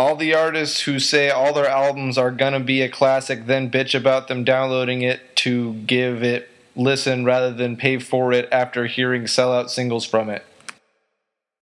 all the artists who say all their albums are gonna be a classic then bitch about them downloading it to give it listen rather than pay for it after hearing sellout singles from it.